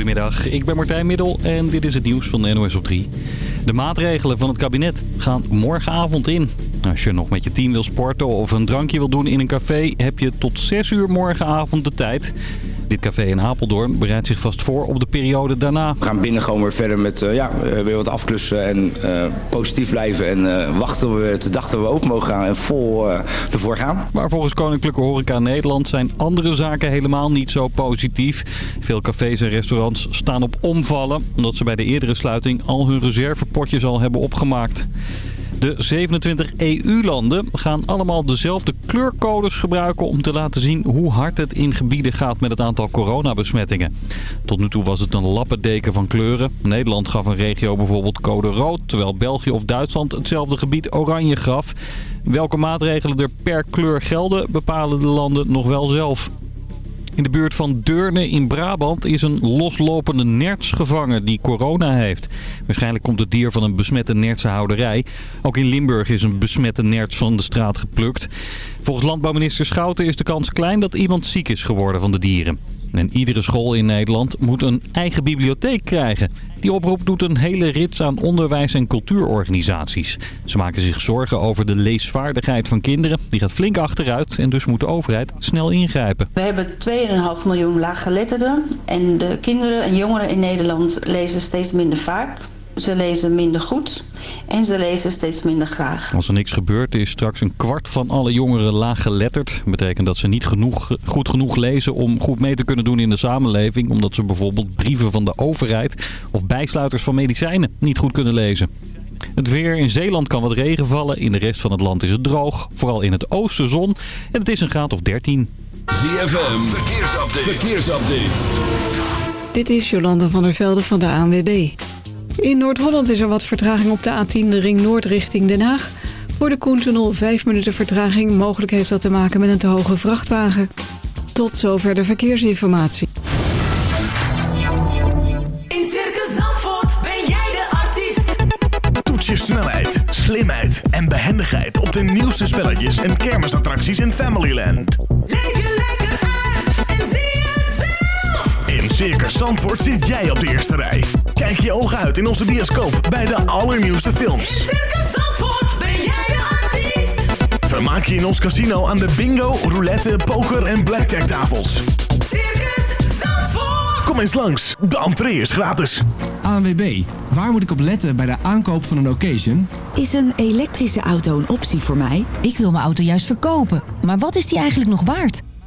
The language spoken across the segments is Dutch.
Goedemiddag, ik ben Martijn Middel en dit is het nieuws van de NOS op 3. De maatregelen van het kabinet gaan morgenavond in. Als je nog met je team wil sporten of een drankje wil doen in een café... heb je tot 6 uur morgenavond de tijd. Dit café in Apeldoorn bereidt zich vast voor op de periode daarna. We gaan binnen gewoon weer verder met uh, ja, uh, weer wat afklussen en uh, positief blijven. En wachten we de dag dat we open mogen gaan en vol ervoor gaan. Maar volgens Koninklijke Horeca Nederland zijn andere zaken helemaal niet zo positief. Veel cafés en restaurants staan op omvallen... omdat ze bij de eerdere sluiting al hun reservepotjes al hebben opgemaakt. De 27 EU-landen gaan allemaal dezelfde kleurcodes gebruiken om te laten zien hoe hard het in gebieden gaat met het aantal coronabesmettingen. Tot nu toe was het een lappendeken van kleuren. Nederland gaf een regio bijvoorbeeld code rood, terwijl België of Duitsland hetzelfde gebied oranje gaf. Welke maatregelen er per kleur gelden bepalen de landen nog wel zelf. In de buurt van Deurne in Brabant is een loslopende nerts gevangen die corona heeft. Waarschijnlijk komt het dier van een besmette nertsenhouderij. Ook in Limburg is een besmette nerts van de straat geplukt. Volgens landbouwminister Schouten is de kans klein dat iemand ziek is geworden van de dieren. En iedere school in Nederland moet een eigen bibliotheek krijgen. Die oproep doet een hele rits aan onderwijs- en cultuurorganisaties. Ze maken zich zorgen over de leesvaardigheid van kinderen. Die gaat flink achteruit en dus moet de overheid snel ingrijpen. We hebben 2,5 miljoen laaggeletterden. En de kinderen en jongeren in Nederland lezen steeds minder vaak. Ze lezen minder goed en ze lezen steeds minder graag. Als er niks gebeurt is straks een kwart van alle jongeren laag geletterd. Dat betekent dat ze niet genoeg, goed genoeg lezen om goed mee te kunnen doen in de samenleving. Omdat ze bijvoorbeeld brieven van de overheid of bijsluiters van medicijnen niet goed kunnen lezen. Het weer in Zeeland kan wat regen vallen. In de rest van het land is het droog. Vooral in het oosten zon. En het is een graad of 13. ZFM, verkeersupdate. verkeersupdate. Dit is Jolanda van der Velde van de ANWB. In Noord-Holland is er wat vertraging op de A10, de ring noord richting Den Haag. Voor de Koentunnel 5 minuten vertraging. Mogelijk heeft dat te maken met een te hoge vrachtwagen. Tot zover de verkeersinformatie. In Circus Zandvoort ben jij de artiest. Toets je snelheid, slimheid en behendigheid op de nieuwste spelletjes en kermisattracties in Familyland. Circus Zandvoort zit jij op de eerste rij. Kijk je ogen uit in onze bioscoop bij de allernieuwste films. In Circus Zandvoort ben jij de artiest. Vermaak je in ons casino aan de bingo, roulette, poker en blackjack tafels. Circus Zandvoort. Kom eens langs, de entree is gratis. ANWB, waar moet ik op letten bij de aankoop van een occasion? Is een elektrische auto een optie voor mij? Ik wil mijn auto juist verkopen, maar wat is die eigenlijk nog waard?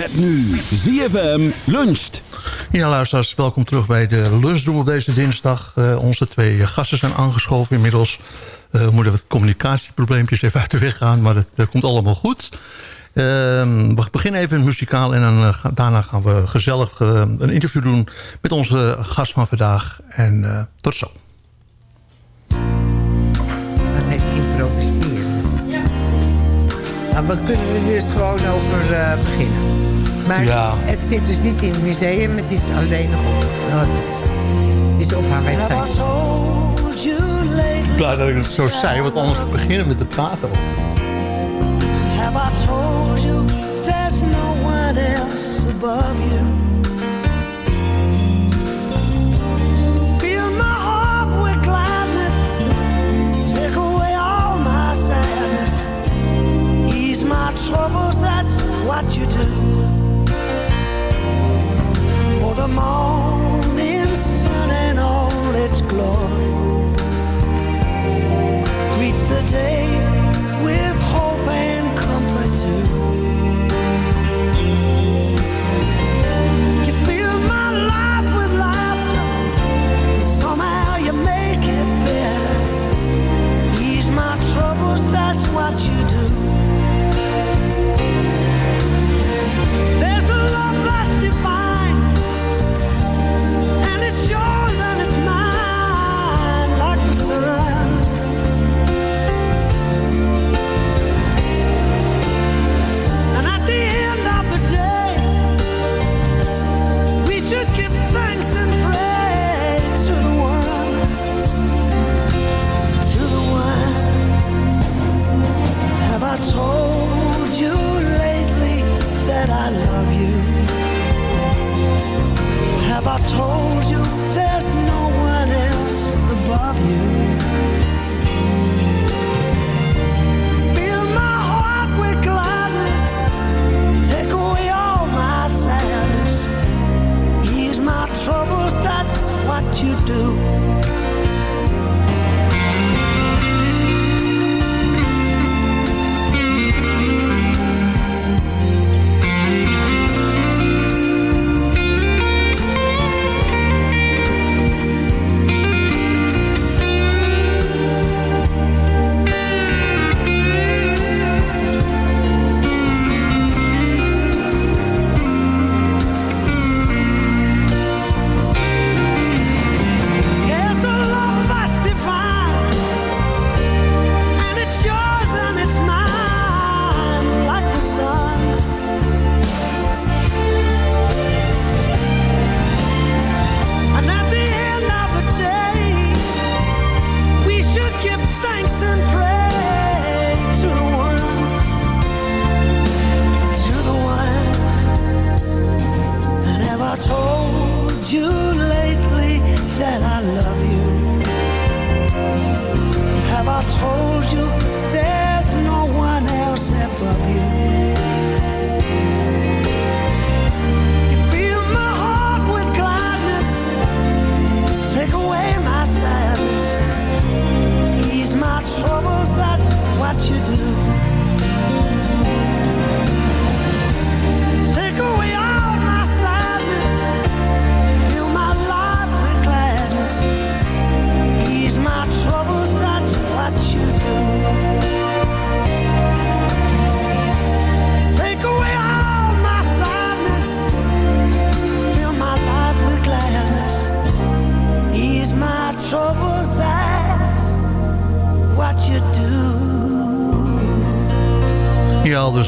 Met nu ZFM luncht. Ja, luisteraars, welkom terug bij de lunchroom op deze dinsdag. Uh, onze twee gasten zijn aangeschoven inmiddels. Uh, we moeten wat communicatieprobleempjes even uit de weg gaan, maar het uh, komt allemaal goed. we beginnen even muzikaal en dan, daarna gaan we gezellig een interview doen met onze gast van vandaag. En tot zo. Dat heet improviseren. Ja. Nou, we kunnen er dus gewoon over beginnen. Maar ja. het zit dus niet in het museum. Het is alleen nog op, het is, het is op haar website. Blij dat ik het zo zei, want anders beginnen met te praten. Have I told you there's no one else above you? Fill my heart with gladness. Take away all my sadness. Ease my troubles, that's what you do. morning sun and all its glory. Greets the day with hope and comfort too. You fill my life with laughter, and somehow you make it better. Ease my troubles, that's what you do.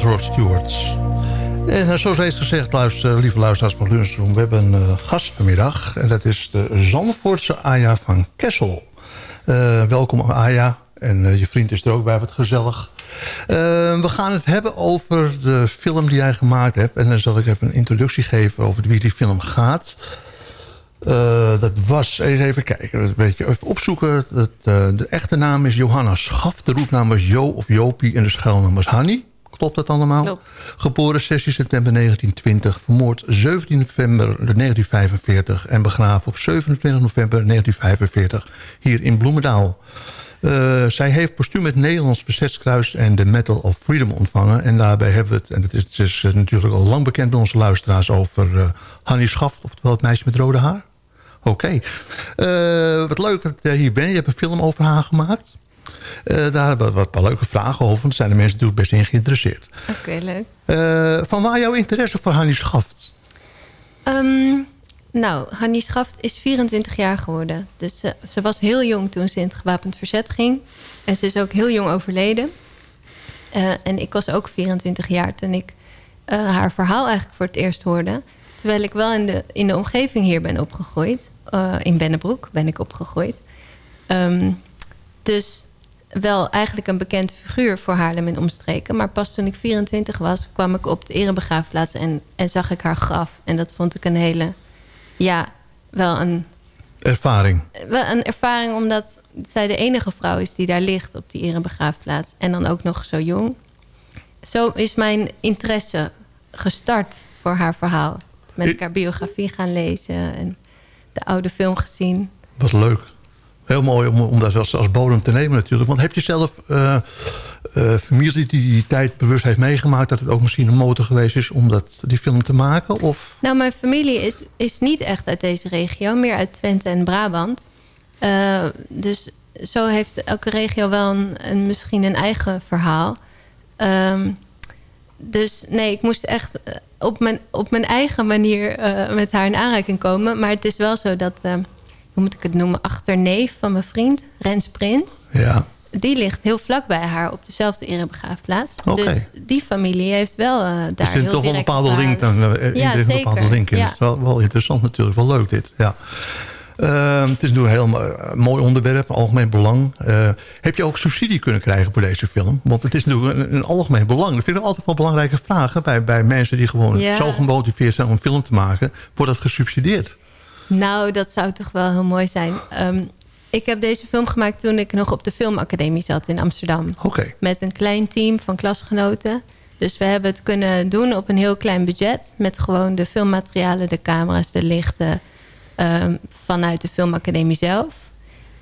Rod Stewart. En uh, zoals reeds gezegd, luister, lieve luisteraars van Lunchroom... we hebben een uh, gast vanmiddag. En dat is de Zandvoortse Aya van Kessel. Uh, welkom Aya. En je vriend is er ook bij, wat gezellig. we gaan het hebben over de film die jij gemaakt hebt. En dan zal ik even een introductie geven over wie die film gaat. dat was, even kijken, een beetje even opzoeken. De echte naam is Johanna Schaf. De roepnaam was Jo of Jopie en de schuilnaam was Hanny. Klopt dat allemaal? Klopt. Geboren 16 september 1920, vermoord 17 november 1945... en begraven op 27 november 1945 hier in Bloemendaal. Uh, zij heeft postuum het Nederlands Verzetskruis en de Medal of Freedom ontvangen. En daarbij hebben we het, en het is, het is natuurlijk al lang bekend bij onze luisteraars... over uh, Hannie Schaft, oftewel het meisje met rode haar. Oké. Okay. Uh, wat leuk dat jij hier bent. Je hebt een film over haar gemaakt. Uh, daar hebben we wat paar leuke vragen over. Want zijn de mensen natuurlijk best in geïnteresseerd. Oké, okay, leuk. Uh, van waar jouw interesse voor Hannie Schaft? Um, nou, Hannie Schaft is 24 jaar geworden. Dus uh, ze was heel jong toen ze in het gewapend verzet ging. En ze is ook heel jong overleden. en ik was ook 24 jaar toen ik haar verhaal eigenlijk voor het eerst hoorde. Terwijl ik wel in de, in de omgeving hier ben opgegroeid. in Bennebroek ben ik opgegroeid. Um, dus wel eigenlijk een bekend figuur voor Haarlem en omstreken. Maar pas toen ik 24 was, kwam ik op de erebegraafplaats en, en zag ik haar graf. En dat vond ik een hele, ja, wel een... Ervaring. Wel een ervaring omdat zij de enige vrouw is die daar ligt op die erebegraafplaats. En dan ook nog zo jong. Zo is mijn interesse gestart voor haar verhaal. Met haar biografie gaan lezen en de oude film gezien. Wat leuk. Heel mooi om, dat als, als bodem te nemen natuurlijk. Want heb je zelf uh, uh, familie die die tijd bewust heeft meegemaakt... dat het ook misschien een motor geweest is om dat, die film te maken? Of? Nou, mijn familie is, is niet echt uit deze regio. Meer uit Twente en Brabant. Uh, dus zo heeft elke regio wel een, misschien een eigen verhaal. Um, dus nee, ik moest echt op mijn, op mijn eigen manier met haar in aanraking komen. Maar het is wel zo dat hoe moet ik het noemen, achterneef van mijn vriend, Rens Prins. Ja. Die ligt heel vlak bij haar op dezelfde erebegraafplaats. Okay. Dus die familie heeft wel uh, daar dus heel toch wel een bepaalde link dan. Ja, zeker. Een bepaalde link in. Ja. Dat is wel, wel interessant natuurlijk, wel leuk dit. Ja. Uh, het is natuurlijk een heel mooi onderwerp, algemeen belang. Uh, heb je ook subsidie kunnen krijgen voor deze film? Want het is natuurlijk een, een algemeen belang. Dat vind ik altijd wel belangrijke vragen bij, bij mensen die gewoon ja. zo gemotiveerd zijn om een film te maken. Wordt dat gesubsidieerd? Nou, dat zou toch wel heel mooi zijn. Ehm, ik heb deze film gemaakt toen ik nog op de filmacademie zat in Amsterdam. Oké. Met een klein team van klasgenoten. Dus we hebben het kunnen doen op een heel klein budget. Met gewoon de filmmaterialen, de camera's, de lichten. ehm, vanuit de filmacademie zelf.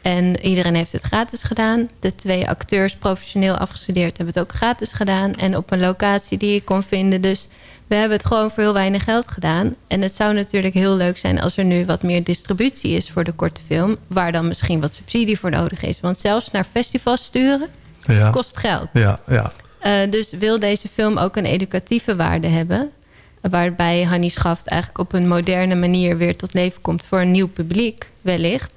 En iedereen heeft het gratis gedaan. De twee acteurs, professioneel afgestudeerd, hebben het ook gratis gedaan. En op een locatie die ik kon vinden. Dus we hebben het gewoon voor heel weinig geld gedaan. En het zou natuurlijk heel leuk zijn als er nu wat meer distributie is voor de korte film. Waar dan misschien wat subsidie voor nodig is. Want zelfs naar festivals sturen Ja. kost geld. Ja, ja. Eh, dus wil deze film ook een educatieve waarde hebben. Waarbij Hannie Schaft eigenlijk op een moderne manier weer tot leven komt voor een nieuw publiek, wellicht.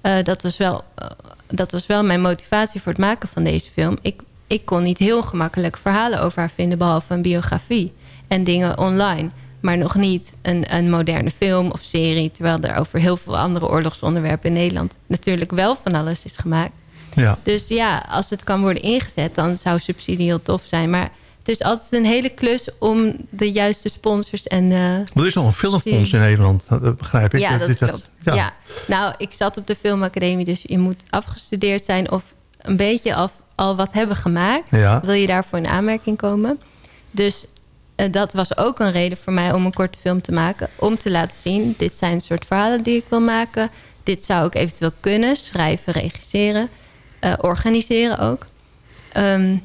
Eh, dat, was wel, eh, dat was wel mijn motivatie voor het maken van deze film. Ik, ik kon niet heel gemakkelijk verhalen over haar vinden, behalve een biografie en dingen online. Maar nog niet een, een moderne film of serie. Terwijl er over heel veel andere oorlogsonderwerpen in Nederland natuurlijk wel van alles is gemaakt. Ja. Dus ja, als het kan worden ingezet, dan zou subsidie heel tof zijn. Maar het is altijd een hele klus om de juiste sponsors en... Maar er is nog een filmfonds in Nederland, dat begrijp ik. ja, dat klopt. Ja. Ja. Nou, ik zat op de filmacademie, dus je moet afgestudeerd zijn... of een beetje al, al wat hebben gemaakt. Ja. Wil je daarvoor in aanmerking komen? Dus dat was ook een reden voor mij om een korte film te maken. Om te laten zien, dit zijn het soort verhalen die ik wil maken. Dit zou ik eventueel kunnen, schrijven, regisseren, eh, organiseren ook. Ehm,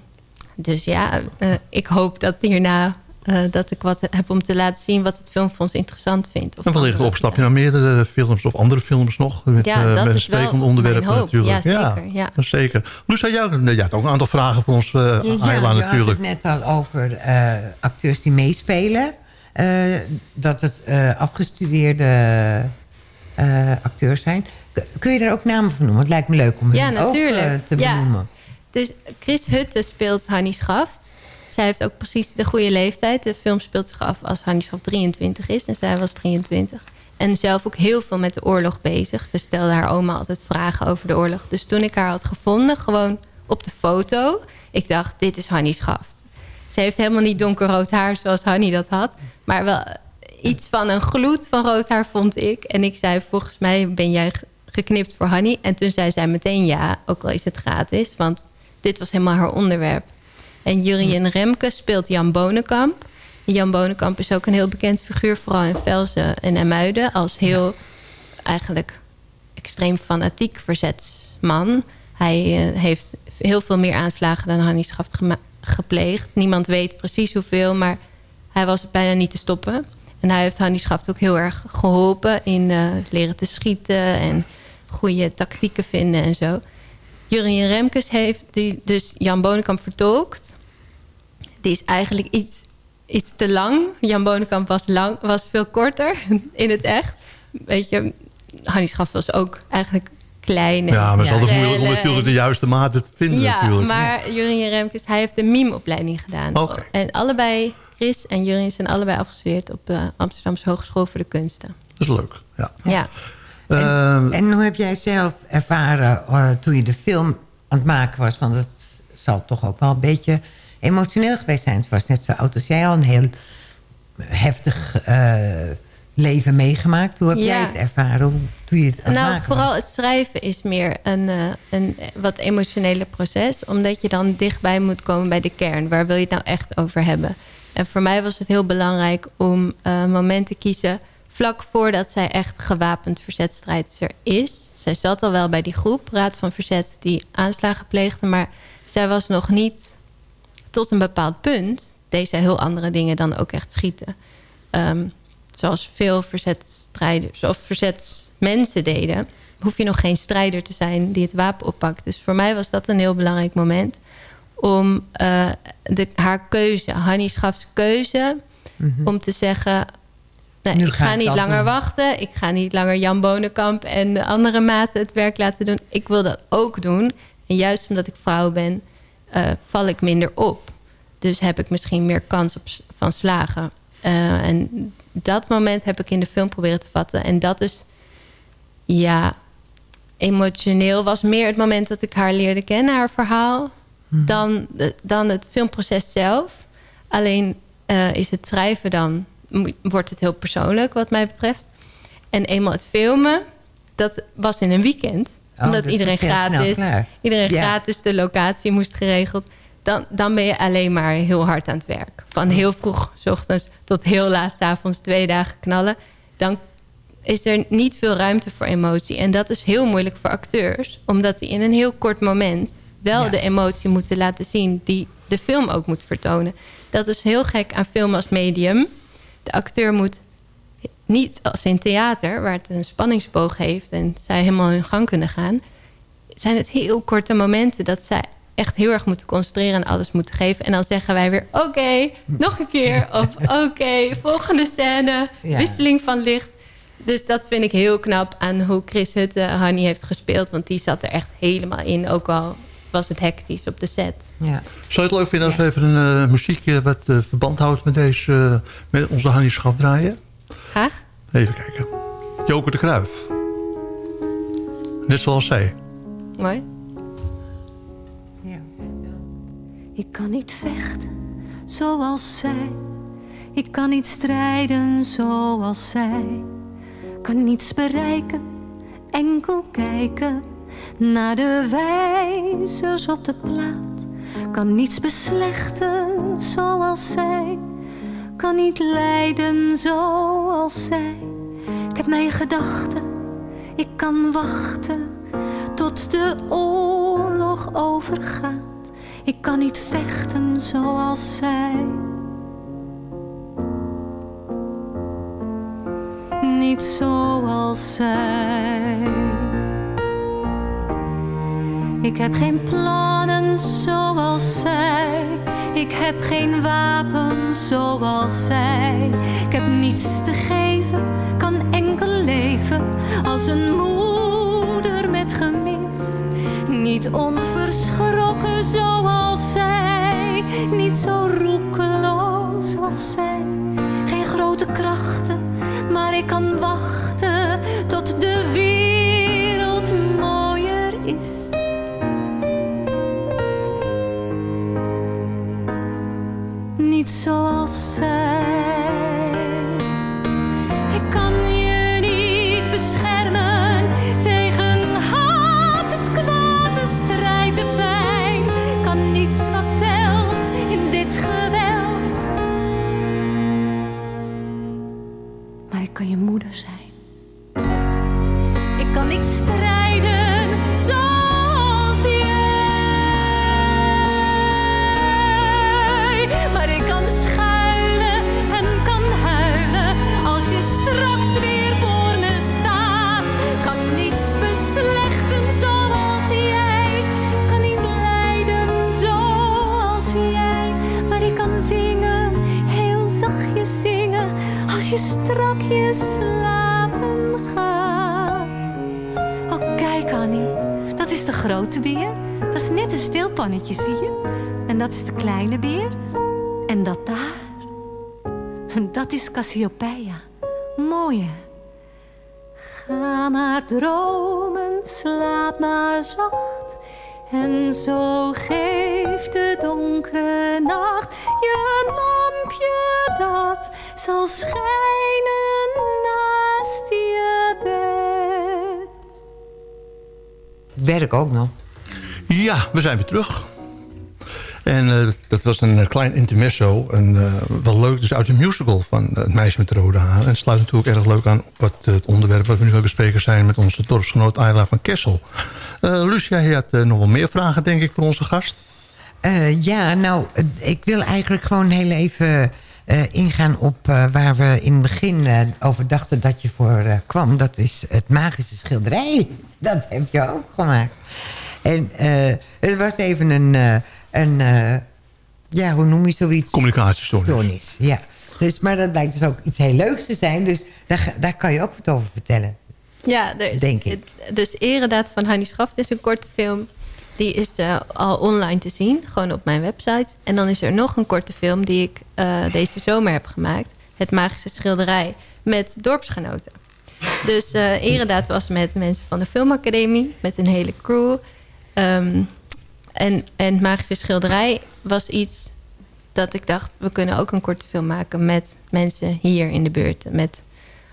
dus ja, eh, ik hoop dat hierna... eh, dat ik wat heb om te laten zien wat het Filmfonds interessant vindt. Of En wellicht een opstapje naar meerdere films of andere films nog. Met, Ja, eh, dat met is wel sprekende onderwerpen mijn hoop. natuurlijk. Ja, zeker, ja. zeker. Lucia, jou, jij had ook een aantal vragen voor ons, uh, Ja, Ayla je natuurlijk. had het net al over eh, acteurs die meespelen. Eh, dat het eh, afgestudeerde eh, acteurs zijn. Kun je daar ook namen van noemen? Het lijkt me leuk om Ja, hen ook natuurlijk. eh, te Ja. benoemen. Dus Chris Hutte speelt Hannie Schaft. Zij heeft ook precies de goede leeftijd. De film speelt zich af als Hannie Schaft 23 is. En zij was 23. En zelf ook heel veel met de oorlog bezig. Ze stelde haar oma altijd vragen over de oorlog. Dus toen ik haar had gevonden, gewoon op de foto... ik dacht, dit is Hannie Schaft. Ze heeft helemaal niet donkerrood haar zoals Hannie dat had. Maar wel iets van een gloed van rood haar vond ik. En ik zei, volgens mij ben jij ge- geknipt voor Hannie. En toen zei zij meteen ja, ook al is het gratis. Want dit was helemaal haar onderwerp. En Jurien Remke speelt Jan Bonenkamp. Jan Bonenkamp is ook een heel bekend figuur, vooral in Velzen en Emuiden. Als heel eigenlijk extreem fanatiek verzetsman. Hij eh, heeft heel veel meer aanslagen dan Hannie Schaft gepleegd. Niemand weet precies hoeveel, maar hij was bijna niet te stoppen. En hij heeft Hannie Schaft ook heel erg geholpen in eh, leren te schieten en goede tactieken vinden en zo. Jurien Remkes heeft die dus Jan Bonenkamp vertolkt. Die is eigenlijk iets, iets te lang. Jan Bonenkamp was, lang, was veel korter in het echt. Weet je, Hannie Schaft was ook eigenlijk klein. en Ja, maar het is altijd moeilijk om natuurlijk en- de juiste mate te vinden ja, natuurlijk. maar Jurien Remkes, hij heeft een meme-opleiding gedaan. Oké. En allebei, Chris en Jurien zijn allebei afgestudeerd op de Amsterdamse Hogeschool voor de Kunsten. Dat is leuk, ja. Ja. Ehm, En hoe heb jij zelf ervaren eh, toen je de film aan het maken was? Want het zal toch ook wel een beetje emotioneel geweest zijn. Het was net zo oud als jij al een heel heftig eh, leven meegemaakt. Hoe heb Ja. jij het ervaren hoe, toen je het aan Nou, vooral was? het schrijven is meer een, eh, een wat emotionele proces. Omdat je dan dichtbij moet komen bij de kern. Waar wil je het nou echt over hebben? En voor mij was het heel belangrijk om eh, een moment te kiezen... vlak voordat zij echt gewapend verzetstrijdster is. Zij zat al wel bij die groep, Raad van Verzet... die aanslagen pleegde, maar zij was nog niet tot een bepaald punt... deed zij heel andere dingen dan ook echt schieten. Ehm, zoals veel verzetstrijders of verzetsmensen deden... hoef je nog geen strijder te zijn die het wapen oppakt. Dus voor mij was dat een heel belangrijk moment... om eh, de, haar keuze, Hannie Schafs keuze... om te zeggen... Nee, ik ga ga ik niet langer doen. wachten. Ik ga niet langer Jan Bonenkamp en de andere maten het werk laten doen. Ik wil dat ook doen. En juist omdat ik vrouw ben, eh, val ik minder op. Dus heb ik misschien meer kans op, van slagen. Eh, en dat moment heb ik in de film proberen te vatten. En dat is, ja, emotioneel was meer het moment dat ik haar leerde kennen, haar verhaal, dan, de- dan het filmproces zelf. Alleen eh, is het schrijven dan, wordt het heel persoonlijk wat mij betreft. En eenmaal het filmen, dat was in een weekend. Oh, omdat dat iedereen gratis, iedereen Ja. gratis, de locatie moest geregeld. Dan, dan ben je alleen maar heel hard aan het werk. Van heel vroeg, s ochtends, tot heel laat 's avonds, twee dagen knallen. Dan is er niet veel ruimte voor emotie. En dat is heel moeilijk voor acteurs. Omdat die in een heel kort moment wel Ja. de emotie moeten laten zien... die de film ook moet vertonen. Dat is heel gek aan film als medium. De acteur moet niet als in theater... waar het een spanningsboog heeft en zij helemaal hun gang kunnen gaan... zijn het heel korte momenten dat zij echt heel erg moeten concentreren... en alles moeten geven. En dan zeggen wij weer, oké, nog een keer. Of oké, volgende scène, Ja. wisseling van licht. Dus dat vind ik heel knap aan hoe Chris Hutte Honey heeft gespeeld. Want die zat er echt helemaal in. Ook al was het hectisch op de set. Ja. Zou je het leuk vinden als we even een eh, muziekje... wat eh, verband houdt met, deze, eh, met onze Hannie Schaf draaien? Graag. Even kijken. Joker de Kruif. Net zoals zij. Mooi. Ik kan niet vechten zoals zij. Ik kan niet strijden zoals zij. Kan niets bereiken, enkel kijken naar de wijzers op de plaat. Kan niets beslechten zoals zij. Kan niet lijden zoals zij. Ik heb mijn gedachten, ik kan wachten tot de oorlog overgaat. Ik kan niet vechten zoals zij. Niet zoals zij. Ik heb geen plannen zoals zij. Ik heb geen wapen zoals zij. Ik heb niets te geven, kan enkel leven als een moeder met gemis. Niet onverschrokken zoals zij, niet zo roekeloos als zij. Geen grote krachten, maar ik kan wachten tot de wereld mooier is. Niet slapen gaat. Oh, kijk Annie, dat is de grote beer. Dat is net een stilpannetje, zie je? En dat is de kleine beer. En dat daar, dat is Cassiopeia. Mooi hè? Ga maar dromen, slaap maar zacht. En zo geeft de donkere nacht je lampje dat zal schijnen naast je bed. Werk ook nog. Ja, we zijn weer terug. En eh, dat was een eh, klein intermezzo. En eh, wel leuk, dus uit de musical van Het Meisje met de Rode Haar. En het sluit natuurlijk erg leuk aan op wat, eh, het onderwerp... wat we nu gaan bespreken zijn met onze dorpsgenoot Ayla van Kessel. Eh, Lucia, je had nog wel meer vragen, denk ik, voor onze gast. Eh, ja, nou, ik wil eigenlijk gewoon heel even ingaan op eh, waar we in het begin eh, over dachten dat je voor eh, kwam. Dat is het magische schilderij. Dat heb je ook gemaakt. En eh, het was even een, eh, een eh, ja, hoe noem je zoiets? Communicatiestoornis. Stoornis, ja. Dus, maar dat blijkt dus ook iets heel leuks te zijn. Dus daar, daar kan je ook wat over vertellen. Ja, er is, Denk ik. Dus Eredaad van Hannie Schaft is een korte film. Die is eh, al online te zien, gewoon op mijn website. En dan is er nog een korte film die ik eh, deze zomer heb gemaakt. Het Magische Schilderij met dorpsgenoten. Dus eh Eredaad was met mensen van de filmacademie, met een hele crew. Ehm, en, en het Magische Schilderij was iets dat ik dacht... we kunnen ook een korte film maken met mensen hier in de buurt. Met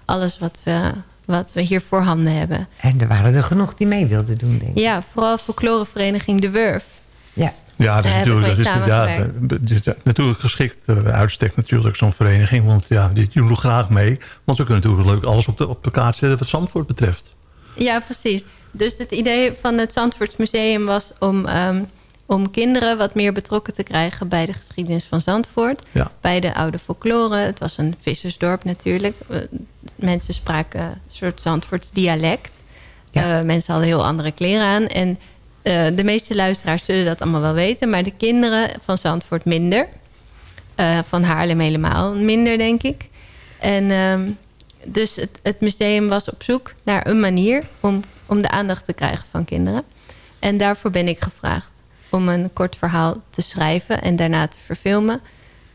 alles wat we wat we hier voorhanden hebben. En er waren er genoeg die mee wilden doen, denk ik. Ja, vooral folklorevereniging De Wurf. Ja. Ja, dat is natuurlijk, dat is, ja, natuurlijk geschikt uh, uitstek natuurlijk zo'n vereniging. Want ja, die doen we graag mee. Want we kunnen natuurlijk leuk alles op de, op de kaart zetten wat Zandvoort betreft. Ja, precies. Dus het idee van het Zandvoortsmuseum was om, ehm, om kinderen wat meer betrokken te krijgen bij de geschiedenis van Zandvoort. Ja. Bij de oude folklore. Het was een vissersdorp natuurlijk. Eh, mensen spraken een soort Zandvoorts dialect. Eh, mensen hadden heel andere kleren aan. En eh, de meeste luisteraars zullen dat allemaal wel weten. Maar de kinderen van Zandvoort minder. Van Haarlem helemaal minder, denk ik. En ehm, dus het, het museum was op zoek naar een manier... Om, om de aandacht te krijgen van kinderen. En daarvoor ben ik gevraagd om een kort verhaal te schrijven... en daarna te verfilmen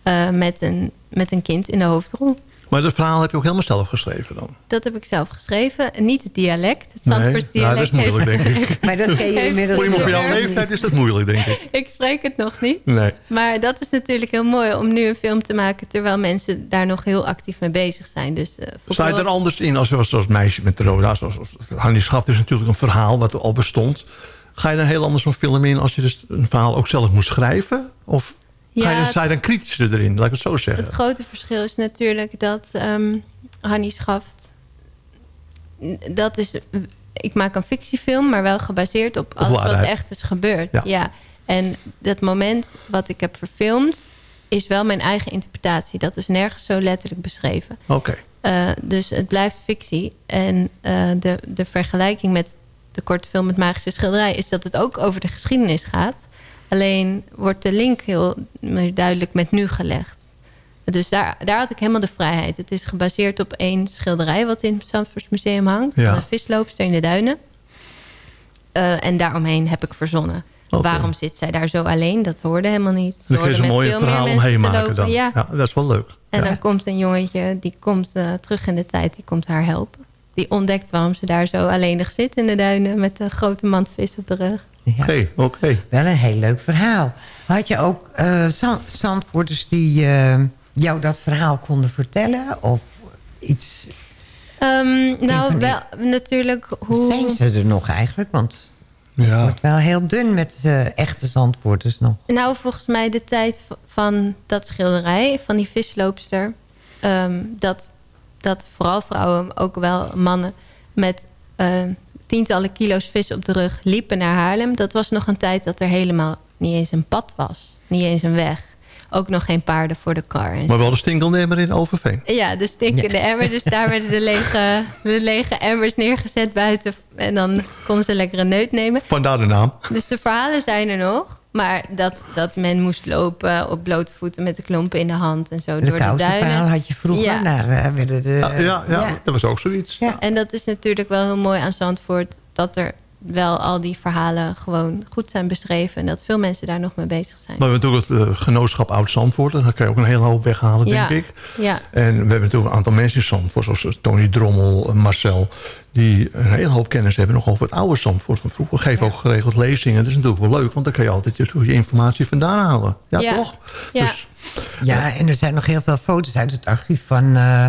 eh, met, een, met een kind in de hoofdrol. Maar dat verhaal heb je ook helemaal zelf geschreven dan? Dat heb ik zelf geschreven. Niet het dialect. Het Nee, Zandvoorts ja, dat dialect. is moeilijk, heeft- denk ik. Maar dat ken je inmiddels Voor iemand jouw leeftijd is dat moeilijk, denk ik. Ik spreek het nog niet. Nee. Maar dat is natuurlijk heel mooi om nu een film te maken... terwijl mensen daar nog heel actief mee bezig zijn. Dus, eh, Sta je er anders in als, als, als meisje met de Roda? Zoals, als, Hannie Schaft is natuurlijk een verhaal wat al bestond. Ga je dan heel anders een film in als je dus een verhaal ook zelf moet schrijven? Of ga je, sta je dan kritischer erin, laat ik het zo zeggen? Het grote verschil is natuurlijk dat Hannie Schaft... Dat is... Ik maak een fictiefilm, maar wel gebaseerd op alles wat echt is gebeurd. Ja. Ja. En dat moment wat ik heb verfilmd... is wel mijn eigen interpretatie. Dat is nergens zo letterlijk beschreven. Oké. Uh, dus het blijft fictie. En uh, de, de vergelijking met de korte film Het Magische Schilderij... is dat het ook over de geschiedenis gaat. Alleen wordt de link heel duidelijk met nu gelegd. Dus daar, daar had ik helemaal de vrijheid. Het is gebaseerd op één schilderij... wat in het Zandvoorts Museum hangt. Ja. Van een visloopster in de duinen. Uh, en daaromheen heb ik verzonnen. Waarom zit zij daar zo alleen? Dat hoorde helemaal niet. Ze kun je hoorde zo'n met mooi veel meer verhaal omheen maken dan. Ja. Ja, dat is wel leuk. En Ja. dan komt een jongetje, die komt uh, terug in de tijd, die komt haar helpen. Die ontdekt waarom ze daar zo alleenig zit in de duinen met een grote mand vis op de rug. Oké, oké. Wel een heel leuk verhaal. Had je ook uh, zand, zandvoorters die uh, jou dat verhaal konden vertellen? Of iets... Um, nou, wel natuurlijk hoe... Zijn ze er nog eigenlijk? Want het ja. wordt wel heel dun met uh, echte zandvoorters nog. Nou, volgens mij de tijd van dat schilderij, van die visloopster... Um, dat, dat vooral vrouwen, ook wel mannen... met uh, tientallen kilo's vis op de rug liepen naar Haarlem. Dat was nog een tijd dat er helemaal niet eens een pad was. Niet eens een weg. Ook nog geen paarden voor de kar. Maar wel de stinkelnemer in Overveen. Ja, de stinkende ja. emmer. Dus daar werden de lege, de lege emmers neergezet buiten. En dan konden ze lekker een neut nemen. Vandaar de naam. Dus de verhalen zijn er nog. Maar dat, dat men moest lopen op blote voeten met de klompen in de hand en zo de door de duinen. had je vroeger. Ja. Werden de, ja, ja, ja, dat was ook zoiets. Ja. En dat is natuurlijk wel heel mooi aan Zandvoort. Dat er wel al die verhalen gewoon goed zijn beschreven. En dat veel mensen daar nog mee bezig zijn. Maar we hebben natuurlijk het uh, genootschap Oud Zandvoort. Daar kan je ook een hele hoop weghalen, ja. denk ik. Ja. En we hebben natuurlijk een aantal mensen in Zandvoort. Zoals Tony Drommel, Marcel. Die een hele hoop kennis hebben nog over het oude Zandvoort van vroeger. Geven ja. ook geregeld lezingen. Dat is natuurlijk wel leuk. Want dan kan je altijd je, je informatie vandaan halen. Ja, ja. toch? Ja. Dus, ja, en er zijn nog heel veel foto's uit het archief van... Uh,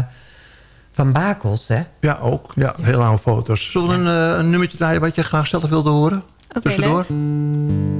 van Bakels, hè? Ja, ook. Ja, ja. heel oude foto's. Zullen we een, uh, een nummertje draaien wat je graag zelf wilde horen? Okay, Tussendoor? Leuk.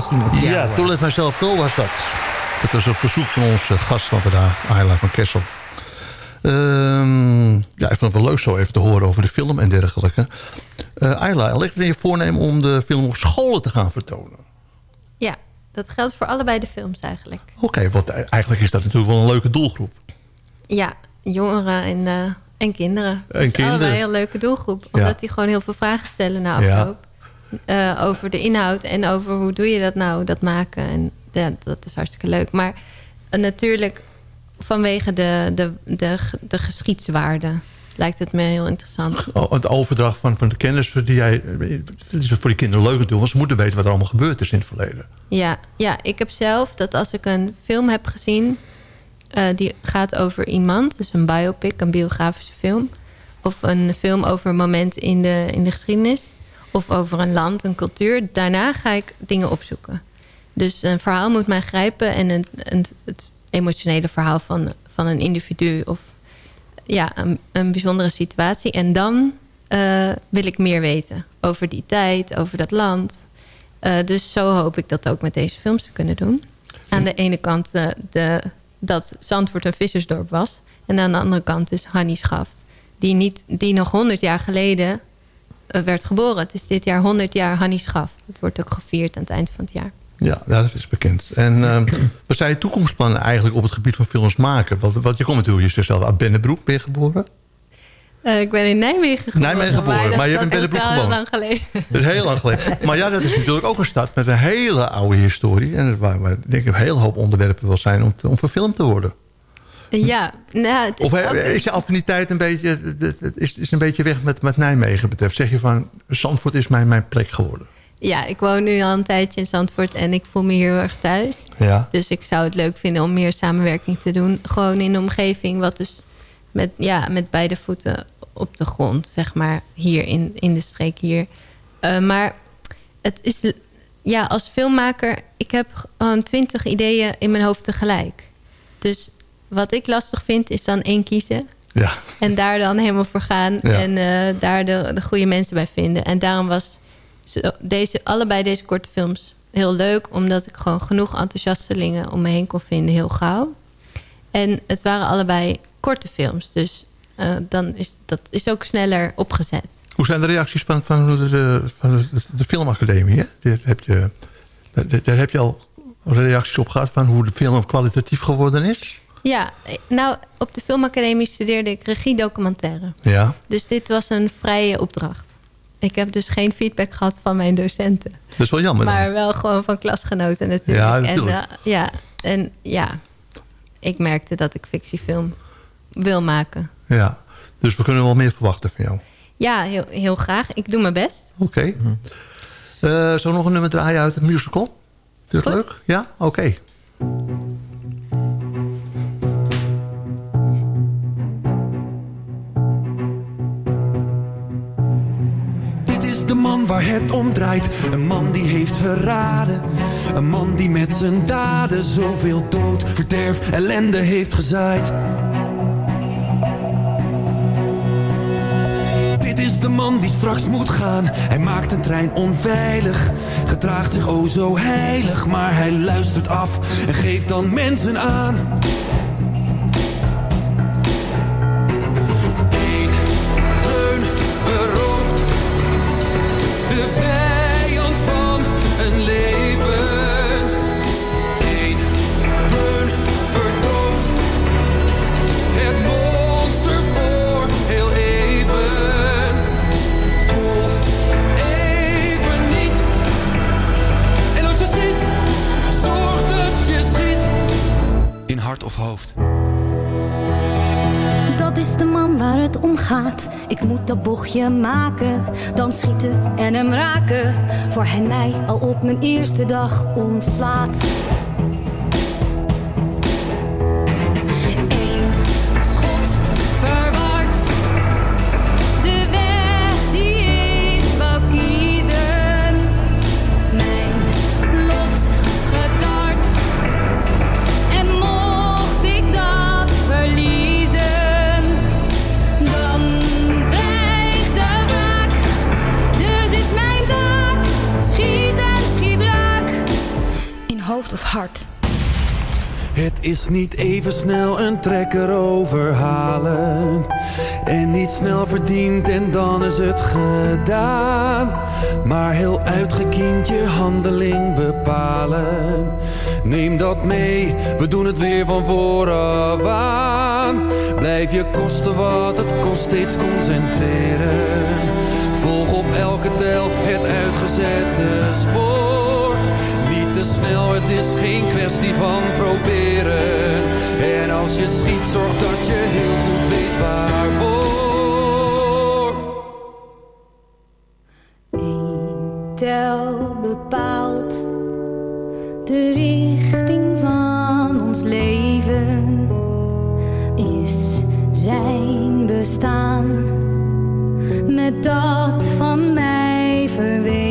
Kan je zien op jou. Ja, Toen Let Myself Go was dat. Dat was een verzoek van onze gast van vandaag, Ayla van Kessel. Ehm, ja, ik vond het wel leuk zo even te horen over de film en dergelijke. Eh Ayla, ligt er in je voornemen om de film op scholen te gaan vertonen? Ja, dat geldt voor allebei de films eigenlijk. Oké, want eigenlijk is dat natuurlijk wel een leuke doelgroep. Ja, jongeren en, eh, en kinderen. En Dat is kinderen. allebei een heel leuke doelgroep. Omdat die gewoon heel veel vragen stellen na Ja. Eh, over de inhoud en over hoe doe je dat nou, dat maken. En ja, dat is hartstikke leuk. Maar eh, natuurlijk vanwege de, de, de, de geschiedswaarde lijkt het me heel interessant. Oh, Het overdracht van, van de kennis die jij... Het is voor die kinderen leuk natuurlijk, want ze moeten weten wat er allemaal gebeurd is in het verleden. Ja, ja, ik heb zelf dat als ik een film heb gezien... eh, die gaat over iemand, dus een biopic, een biografische film... of een film over een moment in de, in de geschiedenis... of over een land, een cultuur... daarna ga ik dingen opzoeken. Dus een verhaal moet mij grijpen... en een, een, het emotionele verhaal van, van een individu... of ja, een, een bijzondere situatie. En dan eh, wil ik meer weten over die tijd, over dat land... Uh, dus zo hoop ik dat ook met deze films te kunnen doen. Aan de ene kant de, dat Zandvoort een vissersdorp was. En aan de andere kant dus Hannie Schaft. Die, niet, die nog 100 jaar geleden werd geboren. Het is dit jaar 100 jaar Hannie Schaft. Het wordt ook gevierd aan het eind van het jaar. Ja, dat is bekend. En uh, wat zijn je toekomstplannen eigenlijk op het gebied van films maken? Want, want je komt natuurlijk jezelf uit Bennebroek, ben je geboren? Uh, ik ben in Nijmegen geboren. Nijmegen geboren, maar, dat, maar je hebt in Bennebroek gewoond. gewoond. lang geleden. Dat is heel lang geleden. Maar ja, dat is natuurlijk ook een stad met een hele oude historie. En waar, waar denk ik een hele hoop onderwerpen wel zijn om, te, om verfilmd te worden. Ja, nou, het is of ook... is je affiniteit een beetje, is, is een beetje weg met, met Nijmegen betreft? Zeg je van, Zandvoort is mijn, mijn plek geworden? Ja, ik woon nu al een tijdje in Zandvoort en ik voel me hier heel erg thuis. Ja. Dus ik zou het leuk vinden om meer samenwerking te doen. Gewoon in de omgeving, wat dus met, ja, met beide voeten op de grond, zeg maar, hier in, in de streek hier. Uh, maar het is, ja, als filmmaker, ik heb gewoon twintig ideeën in mijn hoofd tegelijk. Dus wat ik lastig vind, is dan één kiezen. Ja. En daar dan helemaal voor gaan Ja. en uh, daar de, de goede mensen bij vinden. En daarom was deze, allebei deze korte films heel leuk, omdat ik gewoon genoeg enthousiastelingen om me heen kon vinden, heel gauw. En het waren allebei korte films, dus uh, dan is dat is ook sneller opgezet. Hoe zijn de reacties van, van, de, de, van de, de filmacademie? Hè? Daar, heb je, daar, daar heb je al reacties op gehad van hoe de film kwalitatief geworden is? Ja, nou, op de filmacademie studeerde ik regie documentaire. Ja. Dus dit was een vrije opdracht. Ik heb dus geen feedback gehad van mijn docenten. Dat is wel jammer. dan. Maar wel gewoon van klasgenoten natuurlijk. Ja, En, natuurlijk. uh, ja, en ja, ik merkte dat ik fictiefilm wil maken. Ja. Dus we kunnen wel meer verwachten van jou. Ja, heel, heel graag. Ik doe mijn best. Oké. Okay. Uh, zo nog een nummer draaien uit het musical? Vind je dat leuk? Ja? Oké. Okay. Is de man waar het om draait. Een man die heeft verraden. Een man die met zijn daden zoveel dood, verderf, ellende heeft gezaaid. Dit is de man die straks moet gaan. Hij maakt een trein onveilig. Gedraagt zich o zo heilig. Maar hij luistert af en geeft dan mensen aan. Of hoofd. Dat is de man waar het om gaat. Ik moet dat bochtje maken, dan schieten en hem raken. Voor hij mij al op mijn eerste dag ontslaat. Is niet even snel een trekker overhalen. En niet snel verdiend en dan is het gedaan. Maar heel uitgekiend je handeling bepalen. Neem dat mee, we doen het weer van vooraf aan. Blijf je kosten wat het kost steeds concentreren. Volg op elke tel het uitgezette spoor. Snel, het is geen kwestie van proberen. En als je schiet, zorg dat je heel goed weet waarvoor. tel bepaalt de richting van ons leven. Is zijn bestaan met dat van mij verweven.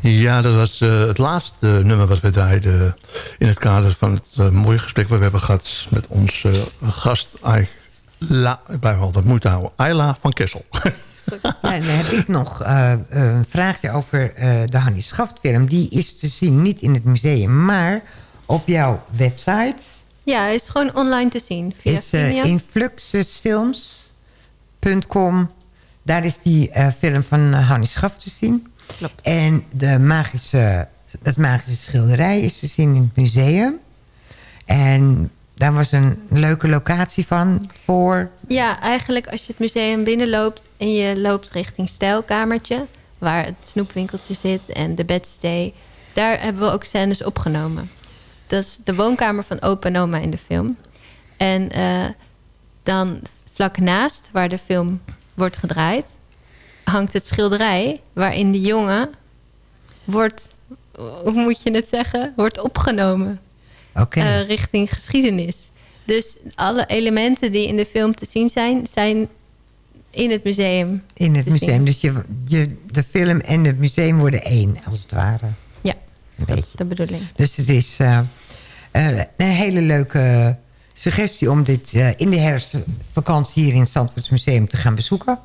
Ja, dat was eh, het laatste nummer wat we draaiden... in het kader van het eh, mooie gesprek wat we hebben gehad... met onze gast Ayla, ik blijf altijd moeite houden, Ayla van Kessel. Ja, en dan heb ik nog eh, een vraagje over eh, de Hannie Schaft-film. Die is te zien niet in het museum, maar op jouw website... Ja, hij is gewoon online te zien. Via is uh, influxusfilms.com. Daar is die eh, film van uh, Hannie Schaft te zien. Klopt. En de magische, het magische schilderij is te zien in het museum. En daar was een leuke locatie van voor... Ja, eigenlijk als je het museum binnenloopt en je loopt richting Stijlkamertje, waar het snoepwinkeltje zit en de bedstee, daar hebben we ook scènes opgenomen. Dat is de woonkamer van opa en oma in de film. En eh, dan vlak naast waar de film wordt gedraaid, hangt het schilderij waarin de jongen wordt, hoe moet je het zeggen, wordt opgenomen. Oké. eh, richting geschiedenis. Dus alle elementen die in de film te zien zijn, zijn in het museum. In het museum. zien. Dus je, je, de film en het museum worden één, als het ware. Ja, Een dat is de bedoeling. Dus het is eh, eh, een hele leuke suggestie... om dit eh, in de herfstvakantie hier in het Zandvoorts Museum te gaan bezoeken.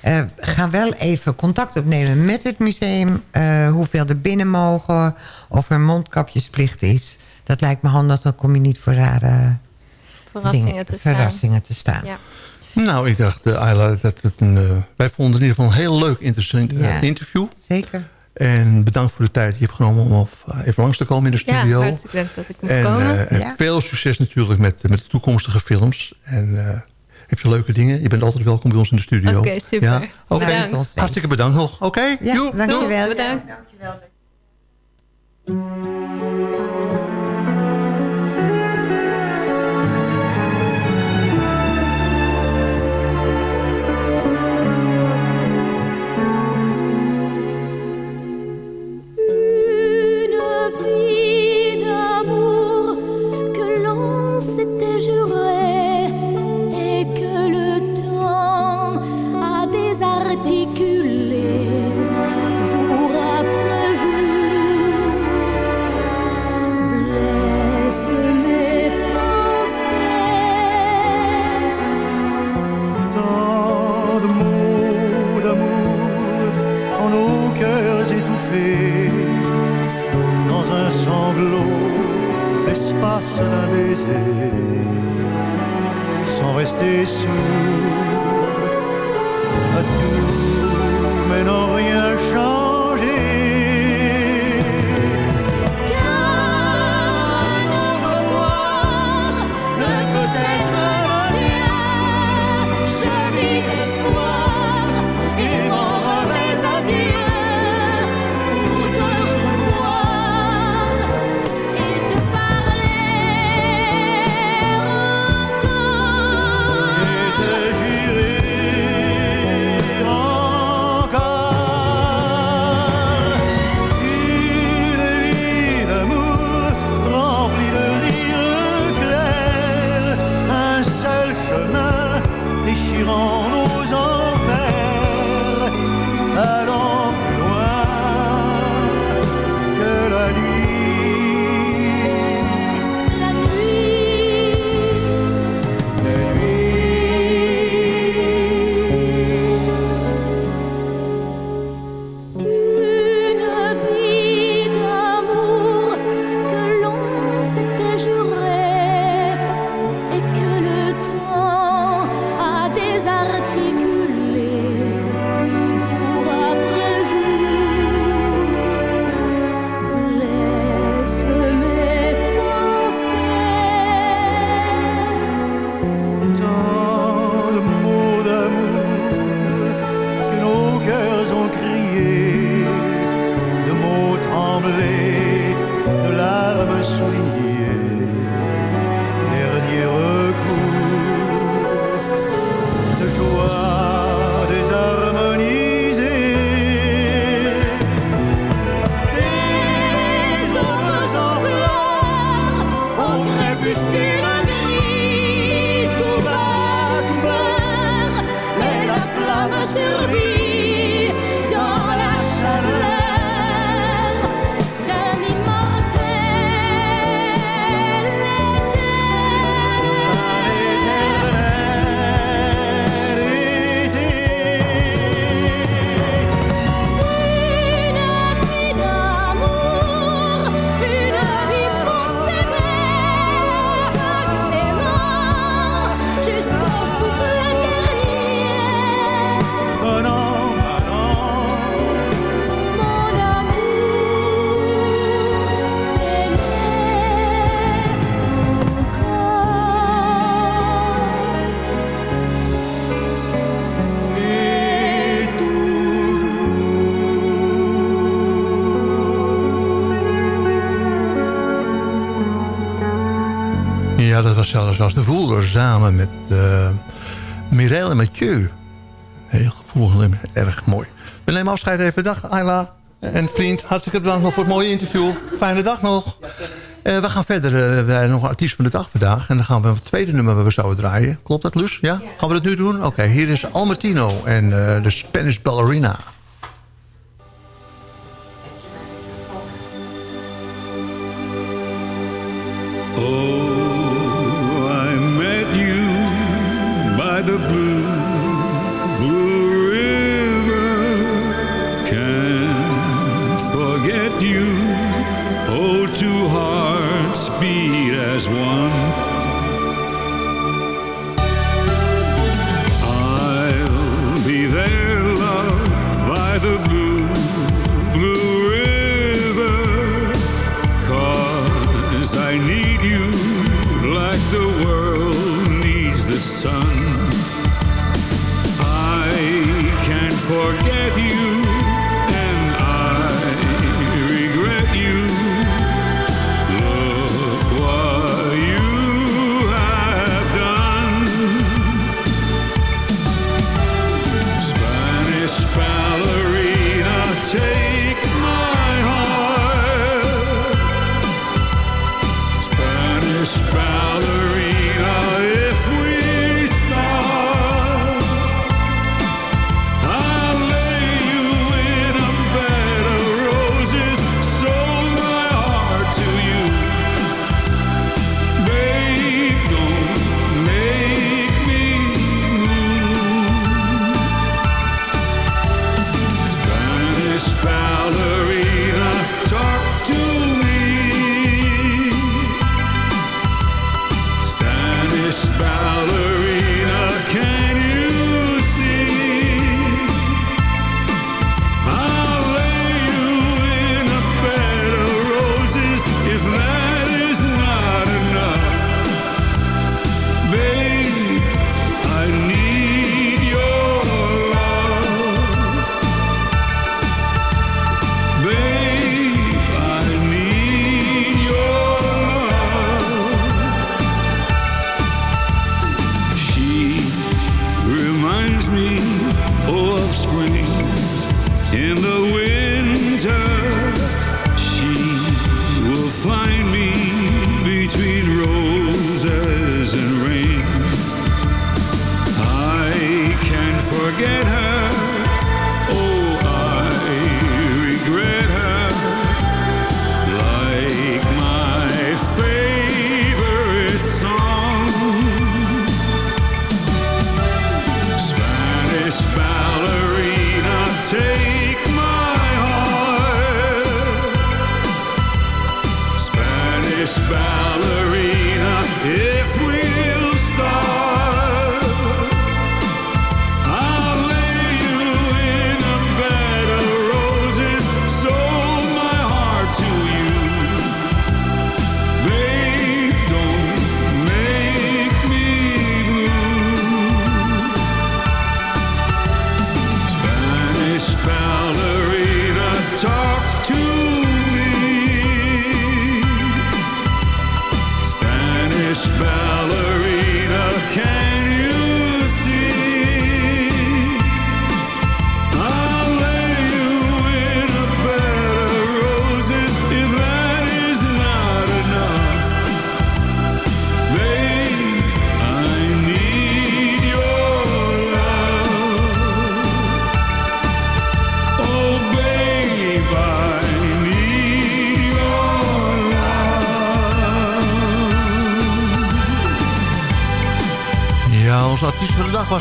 Eh, ga wel even contact opnemen met het museum. eh, hoeveel er binnen mogen. Of er mondkapjesplicht is. Dat lijkt me handig. Dan kom je niet voor rare Verrassingen dingen- te staan. verrassingen te staan. Ja. nou, ik dacht, uh, Ayla, dat het een, wij vonden het in ieder geval een heel leuk interessant Ja. interview. Zeker. En bedankt voor de tijd die je hebt genomen om op, eh, even langs te komen in de Ja, studio. hartelijk dank dat ik mocht en, komen. eh, en Ja. veel succes natuurlijk met, met de toekomstige films. En eh, heb je leuke dingen? Je bent altijd welkom bij ons in de studio. Oké, super. Ja? Oké, Bedankt. hartstikke bedankt nog. Oké, Ja, dankjewel. Bedankt. Une s'amuser sans rester sous chemin déchirant zelfs als de voerder samen met uh, Mireille Mathieu. Heel gevoelig erg mooi. We nemen afscheid even. Dag Ayla en vriend. Hartstikke bedankt nog voor het mooie interview. Fijne dag nog. Eh, we gaan verder. Eh, we hebben nog artiest van de dag vandaag. En dan gaan we het tweede nummer waar we zouden draaien. Klopt dat, Lus? Ja? Gaan we dat nu doen? Oké, hier is Almertino en de Spanish Ballerina.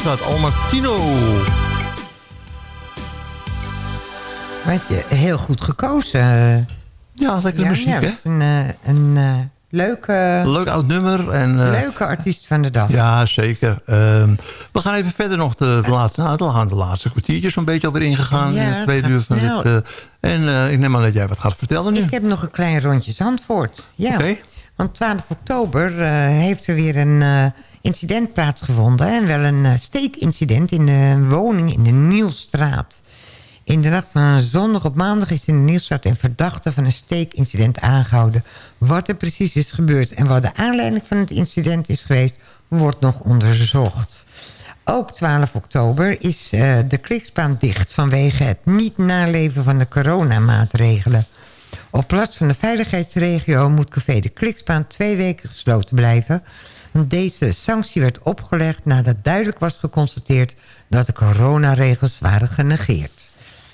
Van de dag was dat, Al Martino. Weet je, heel goed gekozen. Ja, lekkere muziek, ja, hè? Een, eh, een eh, leuke, Leuk oud nummer. En, eh, leuke artiest van de dag. Ja, zeker. Ehm, we gaan even verder nog de, de laatste, nou, we gaan de laatste kwartiertjes een beetje alweer ingegaan. Ja, in het tweede uur van snel. dit. eh, en eh, ik neem aan dat jij wat gaat vertellen nu. Ik heb nog een klein rondje Zandvoort. Ja. Oké. Want 12 oktober eh, heeft er weer een eh, incident plaatsgevonden. En wel een eh, steekincident in de woning in de Nielstraat. In de nacht van zondag op maandag is in de Nielstraat een verdachte van een steekincident aangehouden. Wat er precies is gebeurd en wat de aanleiding van het incident is geweest, wordt nog onderzocht. Ook 12 oktober is eh, de kliksbaan dicht vanwege het niet naleven van de coronamaatregelen. Op plaats van de veiligheidsregio moet Café de Kliksbaan twee weken gesloten blijven. Deze sanctie werd opgelegd nadat duidelijk was geconstateerd dat de coronaregels waren genegeerd.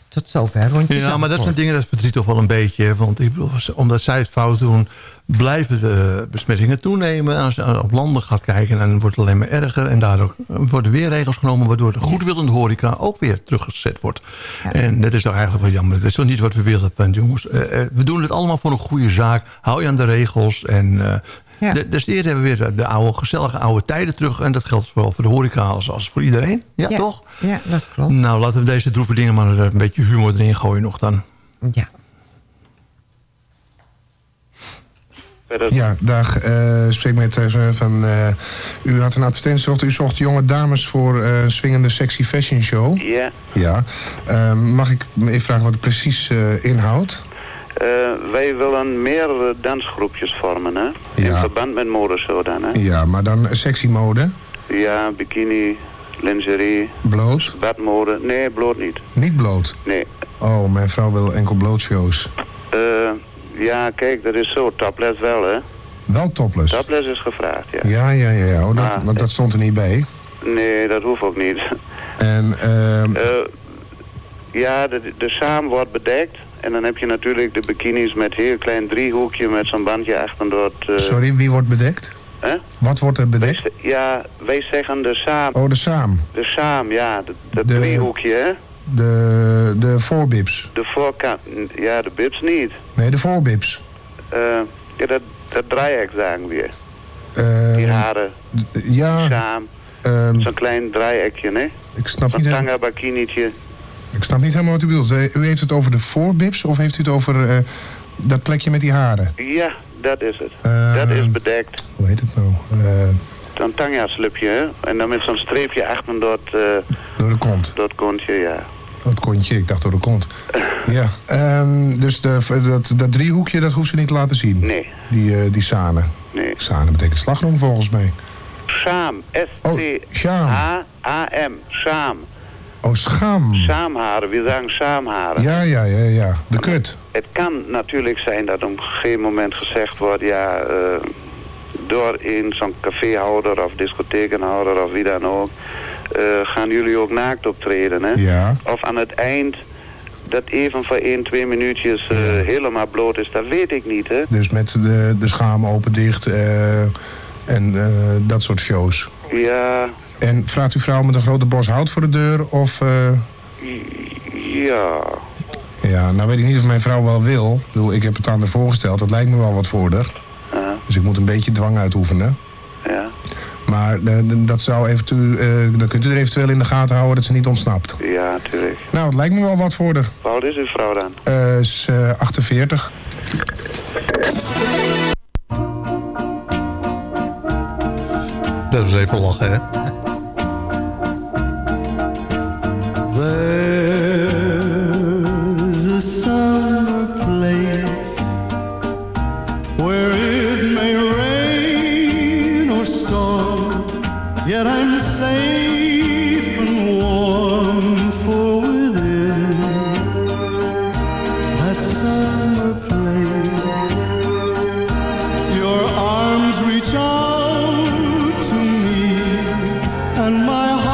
Tot zover rondje Ja, maar dat zijn dingen, dat verdriet toch wel een beetje. Want ik bedoel, omdat zij het fout doen, blijven de besmettingen toenemen. En als je op landen gaat kijken, dan wordt het alleen maar erger. En daardoor worden weer regels genomen... waardoor de goedwillende horeca ook weer teruggezet wordt. En dat is toch eigenlijk wel jammer. Dat is toch niet wat we willen. Want jongens, eh, eh, we doen het allemaal voor een goede zaak. Hou je aan de regels. En eh, Ja. de- dus eerder hebben we weer de, de oude, gezellige oude tijden terug. En dat geldt zowel voor de horeca als, als voor iedereen. Ja, Ja, toch? Ja, dat klopt. Nou, laten we deze droeve dingen maar een beetje humor erin gooien nog dan. Ja. Ja, dag. eh spreek met uh, van... eh, u had een advertentie. U zocht jonge dames voor eh, een swingende sexy fashion show. Ja, Ja. Eh, mag ik me even vragen wat het precies eh, inhoudt? Eh, wij willen meerdere dansgroepjes vormen, hè? In verband met modeshow dan, hè? Ja, maar dan sexy mode. Ja, bikini, lingerie, Bloot? badmode. Nee, bloot niet. Niet bloot? Nee. Oh, mijn vrouw wil enkel blootshows. Eh, ja, kijk, dat is zo. Topless wel, hè? Wel topless? Topless is gevraagd, ja. Ja, ja, ja. ja. Oh, dat, Ah, want dat stond er niet bij. Nee, dat hoeft ook niet. En, ehm, Eh, ja, de, de saam wordt bedekt. En dan heb je natuurlijk de bikinis met heel klein driehoekje met zo'n bandje achter dat... eh, sorry, wie wordt bedekt? Wat wordt er bedekt? Ja, wij zeggen de saam. Oh, de saam. De saam, ja. De, dat driehoekje, hè? De, de voorbibs. De voorkant, ja, de bibs niet. Nee, de voorbibs. Eh, ja, dat, dat driehoek zagen we. Eh, Die haren, ja, saam. ehm, Zo'n klein driehoekje, hè? ik snap niet helemaal... tanga bikinietje. Ik snap niet helemaal wat u bedoelt. Eh, U heeft het over de voorbibs of heeft u het over eh, dat plekje met die haren? Ja, dat is het. Eh, dat is bedekt. Hoe heet het nou? Zo'n tanga-slipje, hè? En dan met zo'n streepje achter eh door de kont. dat kontje, ja. Dat kontje, ik dacht door de kont. ja, ehm, dus de, dat, dat driehoekje, dat hoeft ze niet te laten zien? Nee. Die, eh die sane. Nee. Sane betekent slagroom volgens mij. Saam. S-T-A-A-M. Saam. Oh, schaam. Saamharen. We zeggen saamharen. Ja, ja, ja, ja. De kut. Het kan natuurlijk zijn dat op een gegeven moment gezegd wordt... ja, eh, door een zo'n caféhouder of discothekenhouder of wie dan ook... eh, gaan jullie ook naakt optreden, hè? Ja. Of aan het eind dat even voor 1, 2 minuutjes eh, helemaal bloot is, dat weet ik niet, hè? Dus met de, de schaam open dicht en dat soort shows. Ja, En vraagt uw vrouw met een grote bos hout voor de deur of... eh, ja. ja, nou weet ik niet of mijn vrouw wel wil. Ik, bedoel, ik heb het aan haar voorgesteld, dat lijkt me wel wat voor haar. Ja. Dus ik moet een beetje dwang uitoefenen. Ja. Maar eh, dat zou eventueel, eh, dan kunt u er eventueel in de gaten houden dat ze niet ontsnapt. Ja, natuurlijk. Nou, het lijkt me wel wat voor haar. Hoe oud is uw vrouw dan? Eh, is eh, 48. Dat was even lachen, hè? There's a summer place where it may rain or storm, yet I'm safe and warm for within that summer place. Your arms reach out to me secret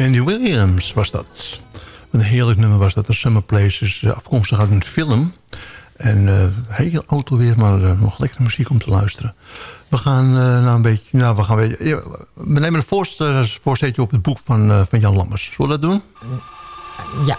Andy Williams was dat. Een heerlijk nummer was dat. The Summer Place is eh, afkomstig uit een film. En eh, heel auto weer, maar eh, nog lekkere muziek om te luisteren. We gaan eh nou een beetje... Nou, we, gaan weer, we nemen een voorst, voorzetje op het boek van, van Jan Lammers. Zullen we dat doen? Ja.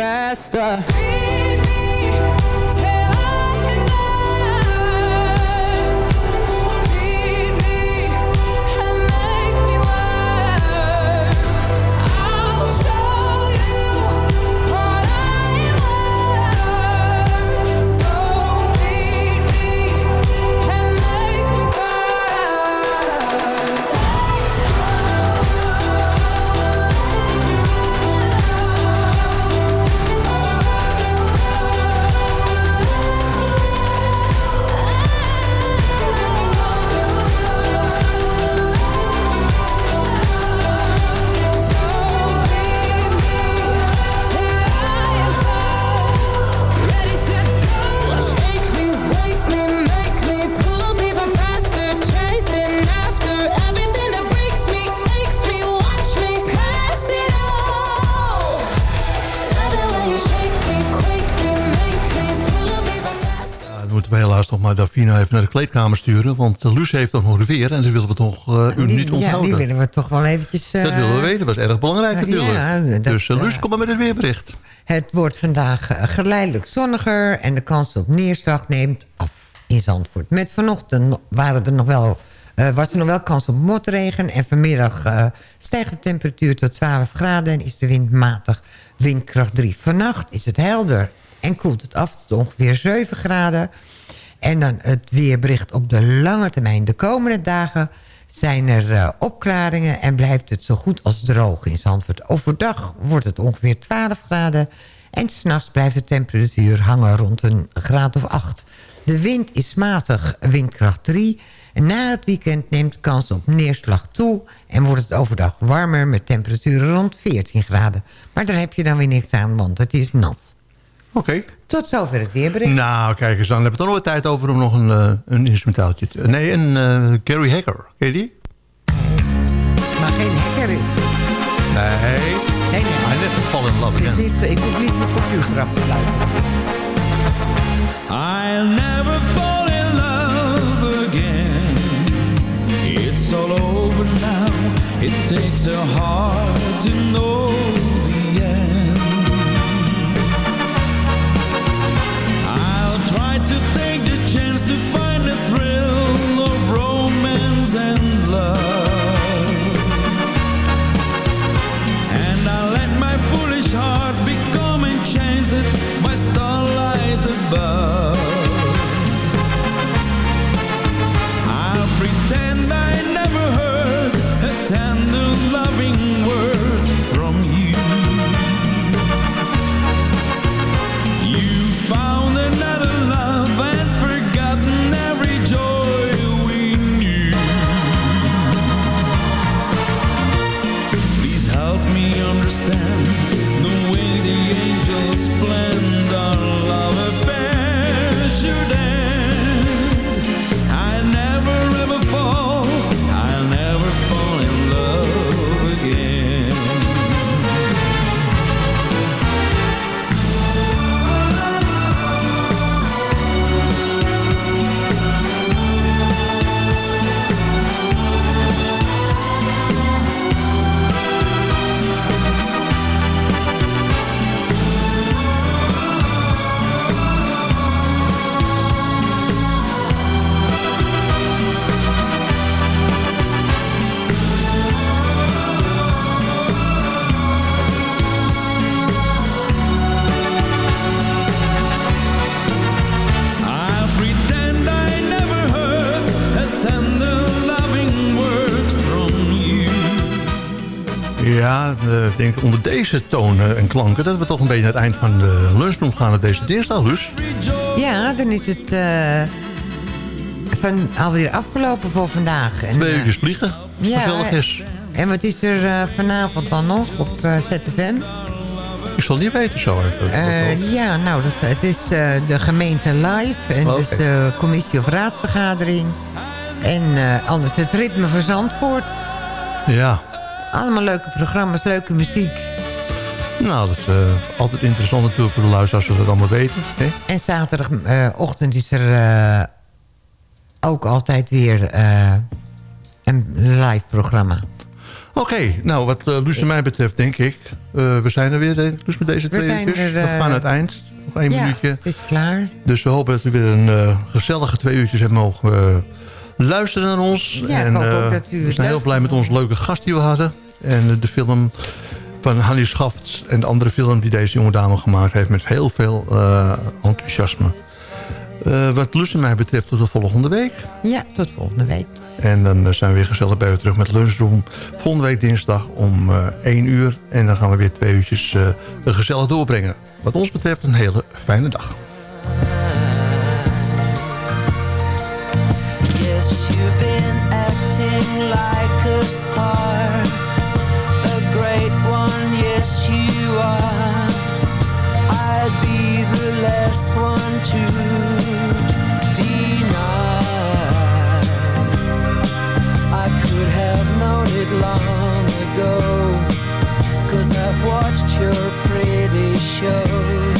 faster. Maar Davina even naar de kleedkamer sturen. Want uh, Luus heeft nog de weer en dat willen we toch eh, u niet Ja, onthouden. die willen we toch wel eventjes... eh, Dat willen we weten, dat was erg belangrijk natuurlijk. Ja, dat, dus uh, Luus, eh, kom maar met het weerbericht. Het wordt vandaag eh, geleidelijk zonniger en de kans op neerslag neemt af in Zandvoort. Met vanochtend waren er nog wel, eh, was er nog wel kans op motregen en vanmiddag eh, stijgt de temperatuur tot 12 graden en is de wind matig, windkracht 3. Vannacht is het helder en koelt het af tot ongeveer 7 graden. En dan het weerbericht op de lange termijn. De komende dagen zijn er eh, opklaringen en blijft het zo goed als droog in Zandvoort. Overdag wordt het ongeveer 12 graden en s'nachts blijft de temperatuur hangen rond een graad of 8. De wind is matig, windkracht 3. En na het weekend neemt kans op neerslag toe... en wordt het overdag warmer met temperaturen rond 14 graden. Maar daar heb je dan weer niks aan, want het is nat. Oké. Tot zover het weerbericht. Nou, kijk eens, dan hebben we toch nog wat tijd over om nog een, eh, een instrumentaaltje te... Nee, een eh, Gary Hacker. Ken je die? Maar geen hacker is. Nee. Nee, nee. I never fall in love is again. niet, ik hoef niet mijn computer af te sluiten. I'll never fall in love again. It's all over now. It so hard to know denk onder deze tonen en klanken... dat we toch een beetje naar het eind van de lunchroom gaan op deze dinsdag, dus. Ja, dan is het eh, van, alweer afgelopen voor vandaag. En, Twee eh, uurtjes vliegen. Gezellig is. En wat is er eh, vanavond dan nog op eh, ZFM? Ik zal niet weten zo. even. Eh, ja, nou, dat, het is eh, de gemeente live. En Oh, dus de commissie of raadsvergadering. En eh, anders het ritme van Zandvoort. Ja. Allemaal leuke programma's, leuke muziek. Nou, dat is eh, altijd interessant natuurlijk voor de luisteraars... als we dat allemaal weten. Hè? En zaterdagochtend is er eh, ook altijd weer eh, een live programma. Oké, nou wat uh, Luus en mij betreft denk ik... we zijn er weer, Luus, met deze We twee zijn uurtjes. er, we gaan aan het eind. Nog één ja, minuutje. het is klaar. Dus we hopen dat u weer een gezellige twee uurtjes hebt mogen luisteren naar ons. Ja, ik en hoop ook eh, dat u we zijn heel blij met onze leuke gast die we hadden. En eh, de film van Hannie Schaft en de andere film die deze jonge dame gemaakt heeft... met heel veel eh, enthousiasme. Wat Luus en mij betreft tot de volgende week. Ja, tot volgende week. En dan zijn we weer gezellig bij u terug met Lunchroom. Volgende week dinsdag om eh 1 uur. En dan gaan we weer twee uurtjes gezellig doorbrengen. Wat ons betreft een hele fijne dag. Cause I've known it long ago cuz I watched your pretty shows.